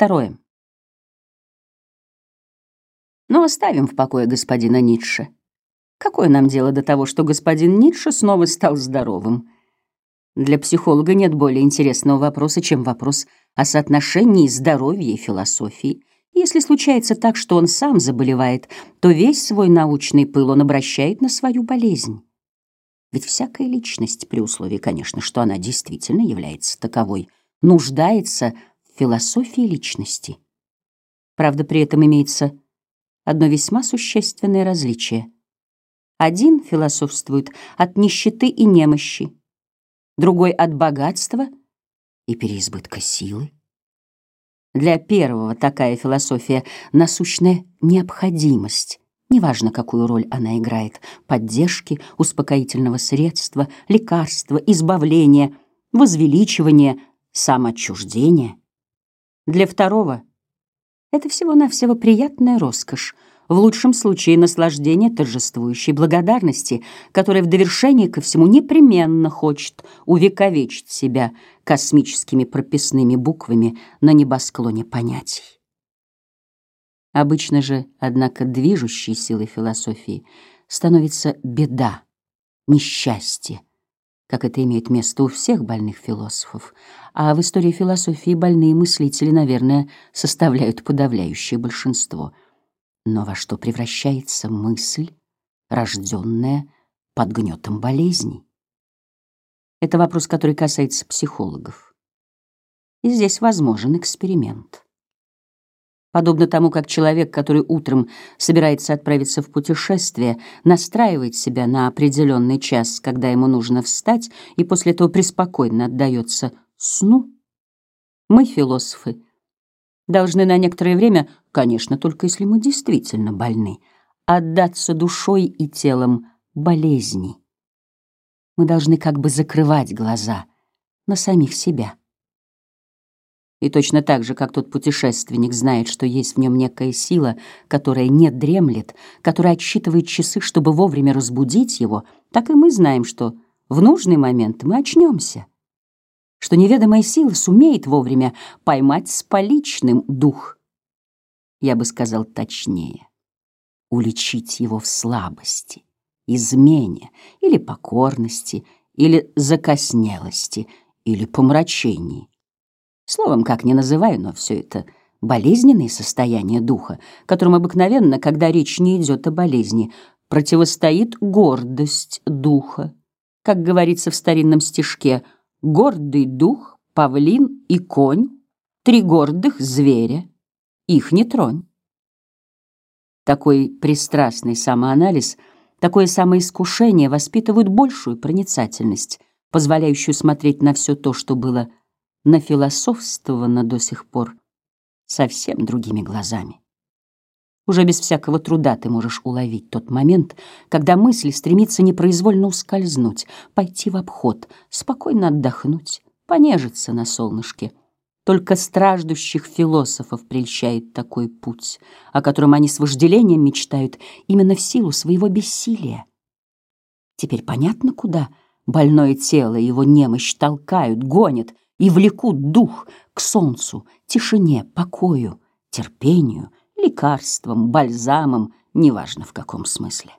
Второе. Но оставим в покое господина Ницше. Какое нам дело до того, что господин Ницше снова стал здоровым? Для психолога нет более интересного вопроса, чем вопрос о соотношении здоровья и философии. Если случается так, что он сам заболевает, то весь свой научный пыл он обращает на свою болезнь. Ведь всякая личность, при условии, конечно, что она действительно является таковой, нуждается в философии личности. Правда, при этом имеется одно весьма существенное различие. Один философствует от нищеты и немощи, другой от богатства и переизбытка силы. Для первого такая философия — насущная необходимость, неважно, какую роль она играет — поддержки, успокоительного средства, лекарства, избавления, возвеличивания, самоотчуждения. Для второго — это всего-навсего приятная роскошь, в лучшем случае наслаждение торжествующей благодарности, которая в довершение ко всему непременно хочет увековечить себя космическими прописными буквами на небосклоне понятий. Обычно же, однако, движущей силой философии становится беда, несчастье, как это имеет место у всех больных философов, а в истории философии больные мыслители, наверное, составляют подавляющее большинство – но во что превращается мысль, рожденная под гнетом болезней? Это вопрос, который касается психологов. И здесь возможен эксперимент. Подобно тому, как человек, который утром собирается отправиться в путешествие, настраивает себя на определенный час, когда ему нужно встать, и после этого преспокойно отдается сну, мы, философы, должны на некоторое время, конечно, только если мы действительно больны, отдаться душой и телом болезни. Мы должны как бы закрывать глаза на самих себя. И точно так же, как тот путешественник знает, что есть в нем некая сила, которая не дремлет, которая отсчитывает часы, чтобы вовремя разбудить его, так и мы знаем, что в нужный момент мы очнемся что неведомая сила сумеет вовремя поймать с поличным дух. Я бы сказал точнее, уличить его в слабости, измене или покорности, или закоснелости, или помрачении. Словом, как ни называю, но все это болезненные состояния духа, которым обыкновенно, когда речь не идет о болезни, противостоит гордость духа. Как говорится в старинном стишке — гордый дух, павлин и конь, три гордых зверя, их не тронь. Такой пристрастный самоанализ, такое самоискушение воспитывают большую проницательность, позволяющую смотреть на все то, что было нафилософствовано до сих пор, совсем другими глазами. Уже без всякого труда ты можешь уловить тот момент, когда мысль стремится непроизвольно ускользнуть, пойти в обход, спокойно отдохнуть, понежиться на солнышке. Только страждущих философов прельщает такой путь, о котором они с вожделением мечтают именно в силу своего бессилия. Теперь понятно, куда больное тело и его немощь толкают, гонят и влекут дух к солнцу, тишине, покою, терпению — лекарством, бальзамом, неважно в каком смысле.